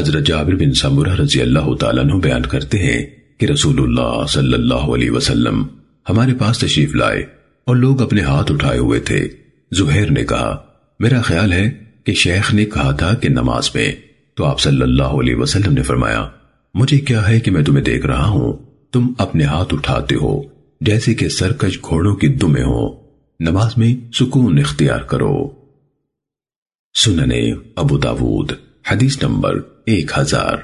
حضرت جابر بن سمرہ رضی اللہ تعالیٰ عنہ بیان کرتے ہیں کہ رسول اللہ صلی اللہ علیہ وسلم ہمارے پاس تشریف لائے اور لوگ اپنے ہاتھ اٹھائے ہوئے تھے۔ زہیر نے کہا، میرا خیال ہے کہ شیخ نے کہا تھا کہ نماز میں تو آپ صلی اللہ علیہ وسلم نے فرمایا، مجھے کیا ہے کہ میں تمہیں دیکھ رہا ہوں؟ تم اپنے ہاتھ اٹھاتے ہو، جیسے کہ سرکش گھوڑوں کی دمیں ہو نماز میں سکون اختیار کرو۔ سننے ابو داود۔ حدیث نمبر ایک ہزار